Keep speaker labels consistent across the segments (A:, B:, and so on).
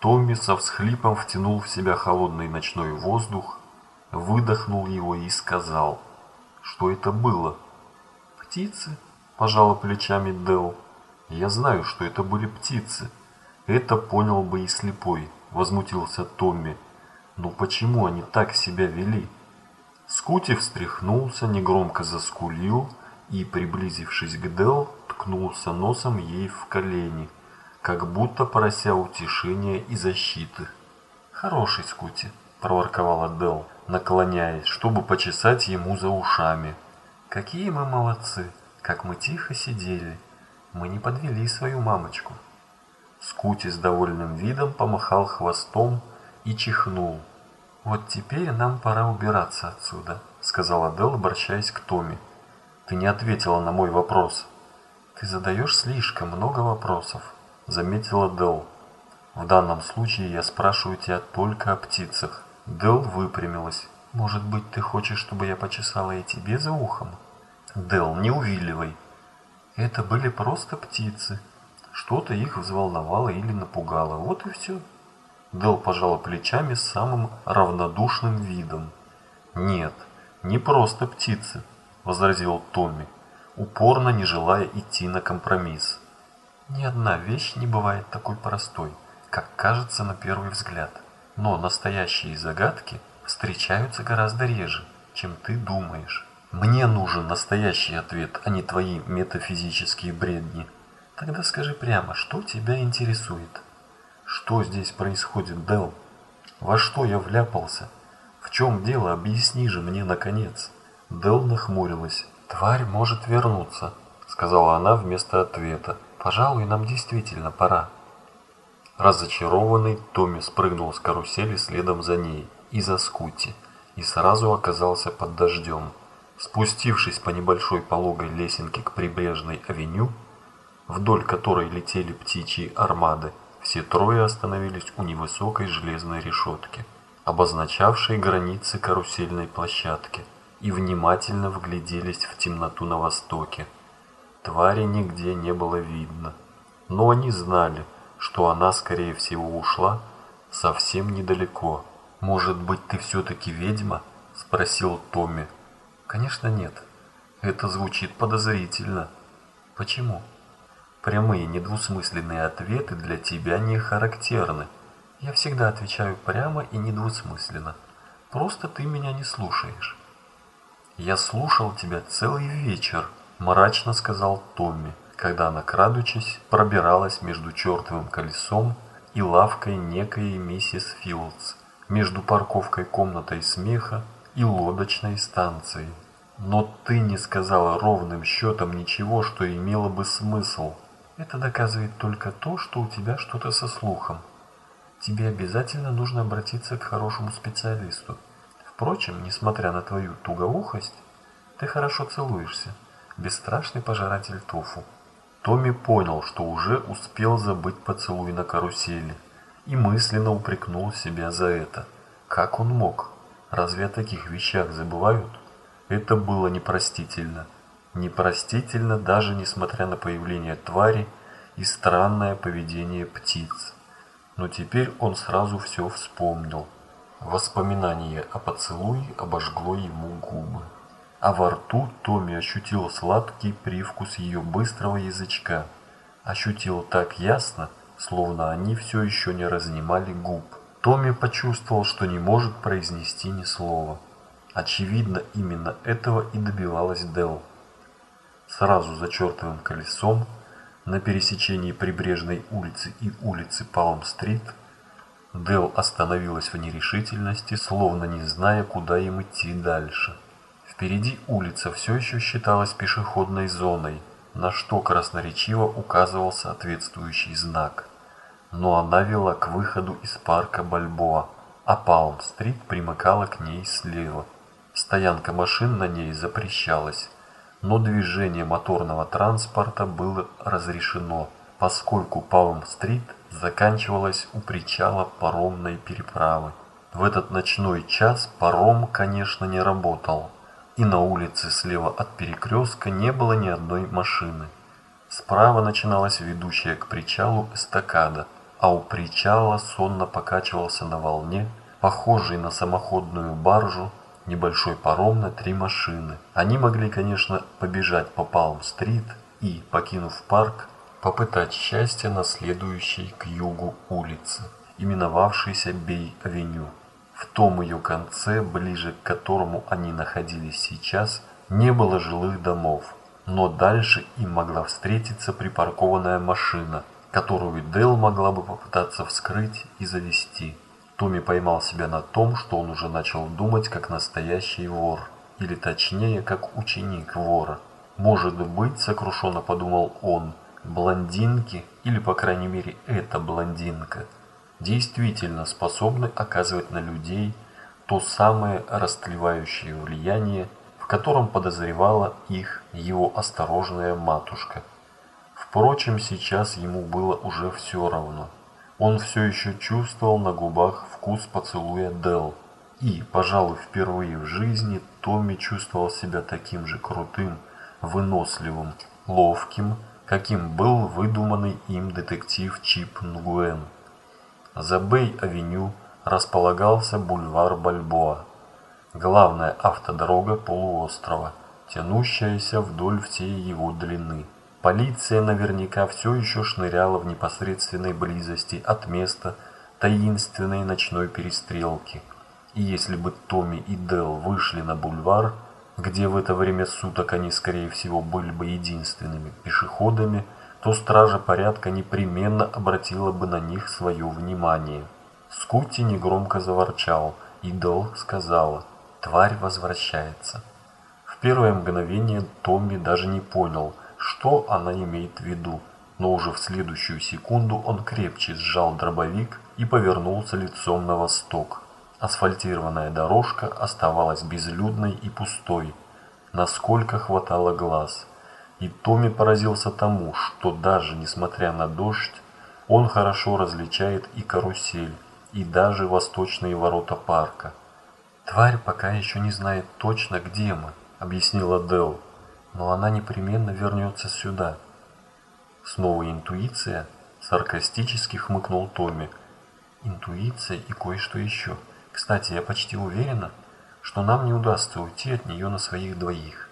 A: Томми со всхлипом втянул в себя холодный ночной воздух, выдохнул его и сказал, что это было. «Птицы?» – пожала плечами Дел. «Я знаю, что это были птицы. Это понял бы и слепой», – возмутился Томми. «Но почему они так себя вели?» Скути встряхнулся, негромко заскулил и, приблизившись к Дел, ткнулся носом ей в колени, как будто прося утешения и защиты. «Хороший Скути», – проворковала Дел, наклоняясь, чтобы почесать ему за ушами. «Какие мы молодцы! Как мы тихо сидели! Мы не подвели свою мамочку!» Скути с довольным видом помахал хвостом и чихнул. «Вот теперь нам пора убираться отсюда», — сказала Дел, обращаясь к Томи. «Ты не ответила на мой вопрос». «Ты задаешь слишком много вопросов», — заметила Дел. «В данном случае я спрашиваю тебя только о птицах». Дел выпрямилась. «Может быть, ты хочешь, чтобы я почесала и тебе за ухом?» «Дел, не увиливай». «Это были просто птицы. Что-то их взволновало или напугало. Вот и все». Дел пожала плечами с самым равнодушным видом. «Нет, не просто птицы», — возразил Томми, упорно не желая идти на компромисс. «Ни одна вещь не бывает такой простой, как кажется на первый взгляд». Но настоящие загадки встречаются гораздо реже, чем ты думаешь. Мне нужен настоящий ответ, а не твои метафизические бредни. Тогда скажи прямо, что тебя интересует? Что здесь происходит, Дел? Во что я вляпался? В чем дело? Объясни же мне, наконец. Дел нахмурилась. Тварь может вернуться, сказала она вместо ответа. Пожалуй, нам действительно пора. Разочарованный, Томми спрыгнул с карусели следом за ней и за Скути, и сразу оказался под дождем. Спустившись по небольшой пологой лесенке к прибрежной авеню, вдоль которой летели птичьи армады, все трое остановились у невысокой железной решетки, обозначавшей границы карусельной площадки, и внимательно вгляделись в темноту на востоке. Твари нигде не было видно, но они знали, что она, скорее всего, ушла совсем недалеко. «Может быть, ты все-таки ведьма?» – спросил Томми. «Конечно нет. Это звучит подозрительно. Почему?» Прямые недвусмысленные ответы для тебя не характерны. Я всегда отвечаю прямо и недвусмысленно. Просто ты меня не слушаешь. Я слушал тебя целый вечер, мрачно сказал Томми когда она, крадучись, пробиралась между чертовым колесом и лавкой некой миссис Филдс, между парковкой комнатой смеха и лодочной станцией. Но ты не сказала ровным счетом ничего, что имело бы смысл. Это доказывает только то, что у тебя что-то со слухом. Тебе обязательно нужно обратиться к хорошему специалисту. Впрочем, несмотря на твою тугоухость, ты хорошо целуешься. Бесстрашный пожиратель тофу. Томми понял, что уже успел забыть поцелуй на карусели и мысленно упрекнул себя за это. Как он мог? Разве о таких вещах забывают? Это было непростительно. Непростительно даже несмотря на появление твари и странное поведение птиц. Но теперь он сразу все вспомнил. Воспоминание о поцелуе обожгло ему губы а во рту Томми ощутил сладкий привкус ее быстрого язычка. Ощутил так ясно, словно они все еще не разнимали губ. Томми почувствовал, что не может произнести ни слова. Очевидно, именно этого и добивалась Дел. Сразу за чертовым колесом, на пересечении прибрежной улицы и улицы Палм-стрит, Дел остановилась в нерешительности, словно не зная, куда им идти дальше. Впереди улица все еще считалась пешеходной зоной, на что красноречиво указывал соответствующий знак. Но она вела к выходу из парка Бальбоа, а Палм-стрит примыкала к ней слева. Стоянка машин на ней запрещалась, но движение моторного транспорта было разрешено, поскольку Палм-стрит заканчивалась у причала паромной переправы. В этот ночной час паром, конечно, не работал, и на улице слева от перекрестка не было ни одной машины. Справа начиналась ведущая к причалу эстакада, а у причала сонно покачивался на волне, похожий на самоходную баржу, небольшой паром на три машины. Они могли, конечно, побежать по Палм-стрит и, покинув парк, попытать счастье на следующей к югу улице, именовавшейся Бей-авеню. В том ее конце, ближе к которому они находились сейчас, не было жилых домов, но дальше им могла встретиться припаркованная машина, которую Дэл могла бы попытаться вскрыть и завести. Томми поймал себя на том, что он уже начал думать как настоящий вор, или точнее, как ученик вора. Может быть, сокрушенно подумал он, блондинки, или по крайней мере эта блондинка, действительно способны оказывать на людей то самое растлевающее влияние, в котором подозревала их его осторожная матушка. Впрочем, сейчас ему было уже все равно. Он все еще чувствовал на губах вкус поцелуя Дел. И, пожалуй, впервые в жизни Томми чувствовал себя таким же крутым, выносливым, ловким, каким был выдуманный им детектив Чип Нгуэн. За Бэй-авеню располагался бульвар Бальбоа, главная автодорога полуострова, тянущаяся вдоль всей его длины. Полиция наверняка все еще шныряла в непосредственной близости от места таинственной ночной перестрелки. И если бы Томми и Дел вышли на бульвар, где в это время суток они, скорее всего, были бы единственными пешеходами, то стража порядка непременно обратила бы на них свое внимание. Скутти негромко заворчал, и Дел сказала «Тварь возвращается». В первое мгновение Томми даже не понял, что она имеет в виду, но уже в следующую секунду он крепче сжал дробовик и повернулся лицом на восток. Асфальтированная дорожка оставалась безлюдной и пустой, насколько хватало глаз. И Томми поразился тому, что даже несмотря на дождь, он хорошо различает и карусель, и даже восточные ворота парка. «Тварь пока еще не знает точно, где мы», — объяснила Делл но она непременно вернется сюда. Снова интуиция? Саркастически хмыкнул Томми. Интуиция и кое-что еще. Кстати, я почти уверена, что нам не удастся уйти от нее на своих двоих.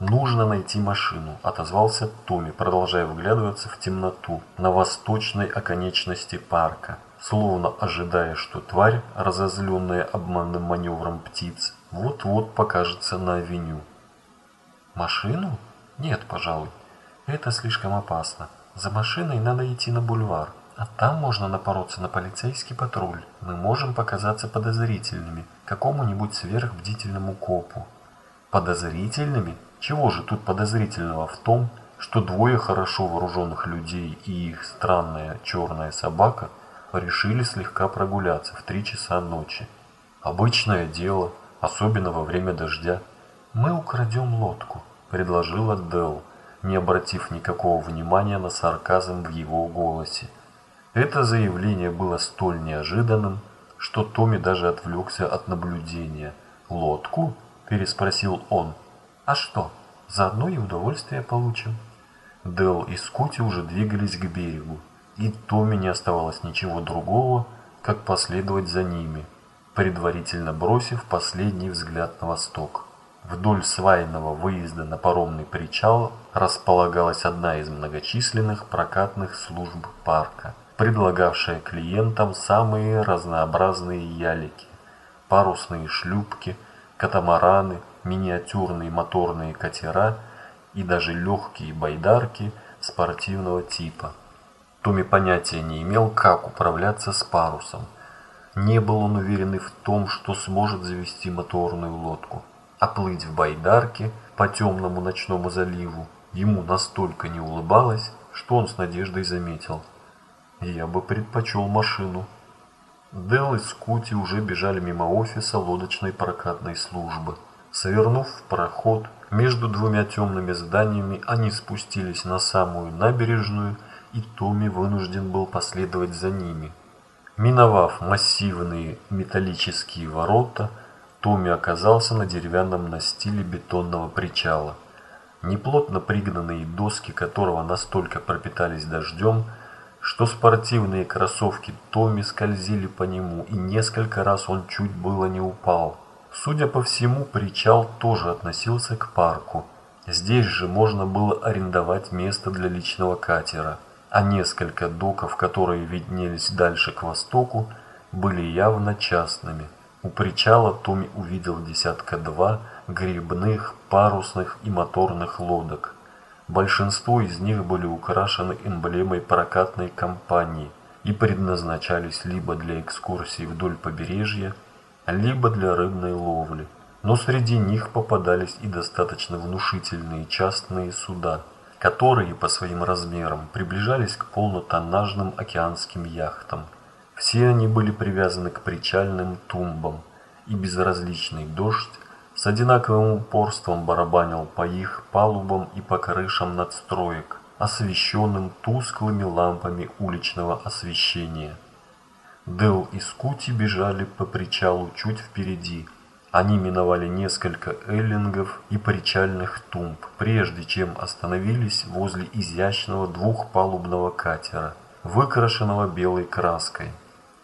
A: Нужно найти машину, отозвался Томми, продолжая вглядываться в темноту на восточной оконечности парка, словно ожидая, что тварь, разозленная обманным маневром птиц, вот-вот покажется на авеню. Машину? Нет, пожалуй. Это слишком опасно. За машиной надо идти на бульвар. А там можно напороться на полицейский патруль. Мы можем показаться подозрительными какому-нибудь сверхбдительному копу. Подозрительными? Чего же тут подозрительного в том, что двое хорошо вооруженных людей и их странная черная собака решили слегка прогуляться в три часа ночи? Обычное дело, особенно во время дождя. «Мы украдем лодку», — предложила Делл, не обратив никакого внимания на сарказм в его голосе. Это заявление было столь неожиданным, что Томми даже отвлекся от наблюдения. «Лодку?» – переспросил он. «А что, заодно и удовольствие получим». Дел и Скути уже двигались к берегу, и Томми не оставалось ничего другого, как последовать за ними, предварительно бросив последний взгляд на восток. Вдоль свайного выезда на паромный причал располагалась одна из многочисленных прокатных служб парка, предлагавшая клиентам самые разнообразные ялики, парусные шлюпки, катамараны, миниатюрные моторные катера и даже легкие байдарки спортивного типа. Томми понятия не имел, как управляться с парусом. Не был он уверен в том, что сможет завести моторную лодку а плыть в байдарке по темному ночному заливу ему настолько не улыбалось, что он с надеждой заметил. Я бы предпочел машину. Дел и Скути уже бежали мимо офиса лодочной прокатной службы. Свернув в проход между двумя темными зданиями, они спустились на самую набережную, и Томми вынужден был последовать за ними. Миновав массивные металлические ворота, Томми оказался на деревянном настиле бетонного причала. Неплотно пригнанные доски которого настолько пропитались дождем, что спортивные кроссовки Томми скользили по нему, и несколько раз он чуть было не упал. Судя по всему, причал тоже относился к парку. Здесь же можно было арендовать место для личного катера, а несколько доков, которые виднелись дальше к востоку, были явно частными. У причала Томми увидел десятка-два грибных, парусных и моторных лодок. Большинство из них были украшены эмблемой прокатной компании и предназначались либо для экскурсий вдоль побережья, либо для рыбной ловли. Но среди них попадались и достаточно внушительные частные суда, которые по своим размерам приближались к полнотоннажным океанским яхтам. Все они были привязаны к причальным тумбам, и безразличный дождь с одинаковым упорством барабанил по их палубам и по крышам надстроек, освещенным тусклыми лампами уличного освещения. Дел и Скути бежали по причалу чуть впереди. Они миновали несколько эллингов и причальных тумб, прежде чем остановились возле изящного двухпалубного катера, выкрашенного белой краской.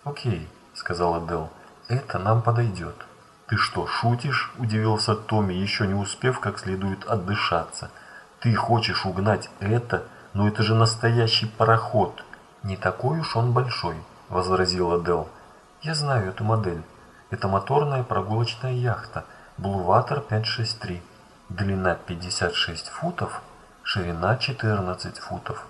A: «Окей», — сказала Дел, — «это нам подойдет». «Ты что, шутишь?» – удивился Томми, еще не успев как следует отдышаться. «Ты хочешь угнать это? Но это же настоящий пароход!» «Не такой уж он большой», – возразила Дел. «Я знаю эту модель. Это моторная прогулочная яхта Water 563. Длина 56 футов, ширина 14 футов.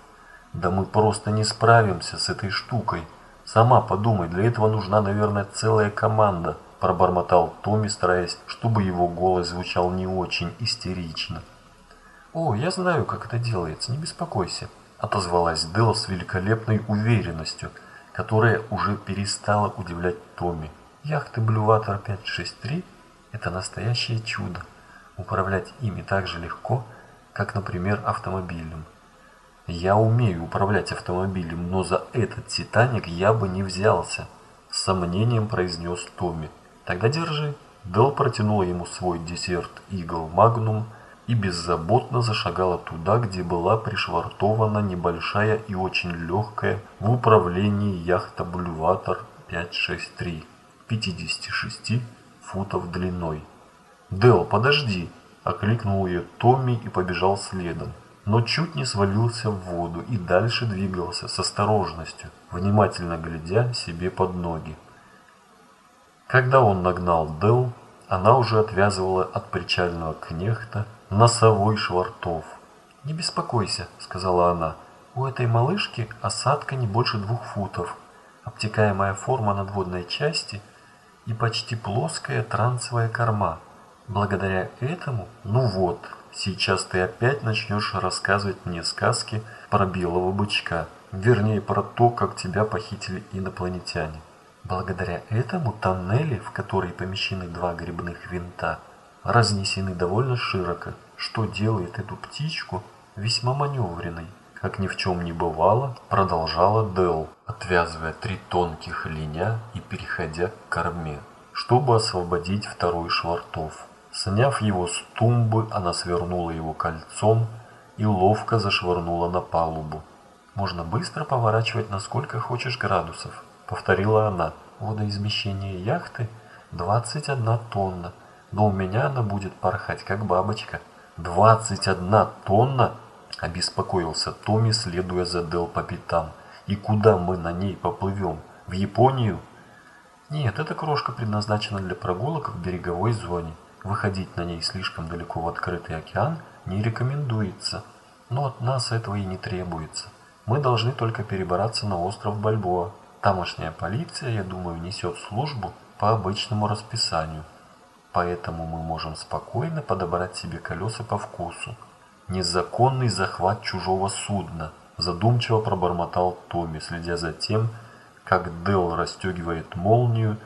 A: Да мы просто не справимся с этой штукой. Сама подумай, для этого нужна, наверное, целая команда» пробормотал Томми, стараясь, чтобы его голос звучал не очень истерично. «О, я знаю, как это делается, не беспокойся», – отозвалась Дел с великолепной уверенностью, которая уже перестала удивлять Томми. «Яхты Блюватор 563 – это настоящее чудо. Управлять ими так же легко, как, например, автомобилем. Я умею управлять автомобилем, но за этот Титаник я бы не взялся», – с сомнением произнес Томми. Тогда держи. Дел протянула ему свой десерт Игл Магнум и беззаботно зашагала туда, где была пришвартована небольшая и очень легкая в управлении яхта Бульватор 563, 56 футов длиной. «Дел, подожди!» – окликнул ее Томми и побежал следом, но чуть не свалился в воду и дальше двигался с осторожностью, внимательно глядя себе под ноги. Когда он нагнал Дел, она уже отвязывала от причального кнехта носовой швартов. «Не беспокойся», — сказала она, — «у этой малышки осадка не больше двух футов, обтекаемая форма надводной части и почти плоская трансовая корма. Благодаря этому, ну вот, сейчас ты опять начнешь рассказывать мне сказки про белого бычка, вернее про то, как тебя похитили инопланетяне». Благодаря этому тоннели, в которые помещены два грибных винта, разнесены довольно широко, что делает эту птичку весьма маневренной. Как ни в чем не бывало, продолжала Дел, отвязывая три тонких линя и переходя к корме, чтобы освободить второй швартов. Сняв его с тумбы, она свернула его кольцом и ловко зашвырнула на палубу. Можно быстро поворачивать на сколько хочешь градусов, повторила она. Водоизмещение яхты 21 тонна, но у меня она будет порхать, как бабочка. 21 тонна? Обеспокоился Томми, следуя за Дел по пятам. И куда мы на ней поплывем? В Японию? Нет, эта крошка предназначена для прогулок в береговой зоне. Выходить на ней слишком далеко в открытый океан не рекомендуется. Но от нас этого и не требуется. Мы должны только перебраться на остров Бальбоа. Тамошняя полиция, я думаю, несет службу по обычному расписанию, поэтому мы можем спокойно подобрать себе колеса по вкусу. Незаконный захват чужого судна, задумчиво пробормотал Томми, следя за тем, как Дел расстегивает молнию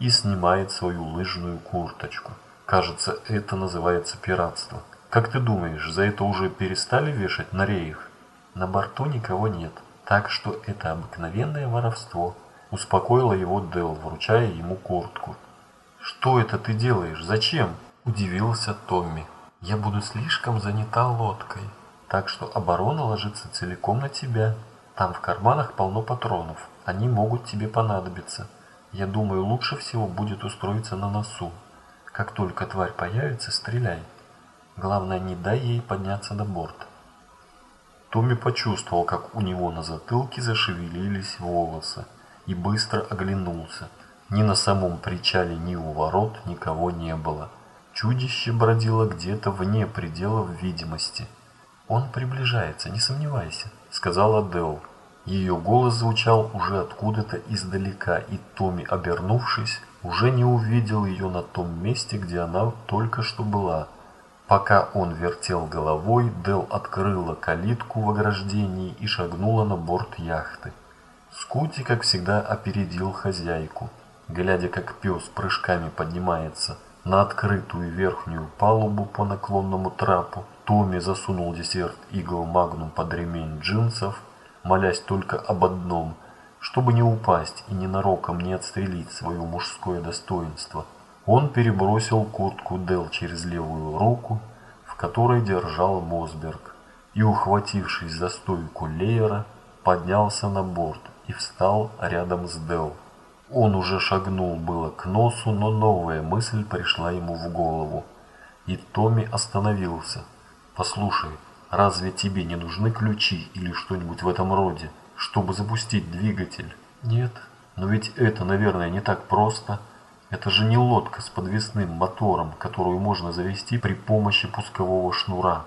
A: и снимает свою лыжную курточку. Кажется, это называется пиратство. Как ты думаешь, за это уже перестали вешать на рейх? На борту никого нет. Так что это обыкновенное воровство. Успокоила его Дел, вручая ему куртку. «Что это ты делаешь? Зачем?» – удивился Томми. «Я буду слишком занята лодкой, так что оборона ложится целиком на тебя. Там в карманах полно патронов. Они могут тебе понадобиться. Я думаю, лучше всего будет устроиться на носу. Как только тварь появится, стреляй. Главное, не дай ей подняться на борт. Томми почувствовал, как у него на затылке зашевелились волосы, и быстро оглянулся. Ни на самом причале, ни у ворот никого не было. Чудище бродило где-то вне пределов видимости. «Он приближается, не сомневайся», — сказала Дел. Ее голос звучал уже откуда-то издалека, и Томми, обернувшись, уже не увидел ее на том месте, где она только что была. Пока он вертел головой, Дел открыла калитку в ограждении и шагнула на борт яхты. Скути, как всегда, опередил хозяйку. Глядя, как пес прыжками поднимается на открытую верхнюю палубу по наклонному трапу, Томми засунул Desert Eagle Magnum под ремень джинсов, молясь только об одном, чтобы не упасть и ненароком не отстрелить свое мужское достоинство – он перебросил куртку Дел через левую руку, в которой держал Мосберг, и, ухватившись за стойку Леера, поднялся на борт и встал рядом с Дел. Он уже шагнул было к носу, но новая мысль пришла ему в голову, и Томми остановился. «Послушай, разве тебе не нужны ключи или что-нибудь в этом роде, чтобы запустить двигатель?» «Нет, но ведь это, наверное, не так просто». Это же не лодка с подвесным мотором, которую можно завести при помощи пускового шнура.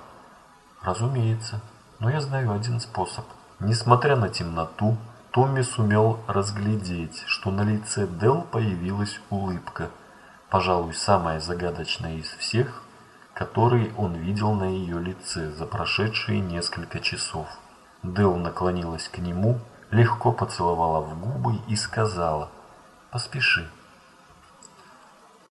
A: Разумеется, но я знаю один способ. Несмотря на темноту, Томми сумел разглядеть, что на лице Дел появилась улыбка, пожалуй, самая загадочная из всех, которые он видел на ее лице за прошедшие несколько часов. Дел наклонилась к нему, легко поцеловала в губы и сказала «Поспеши».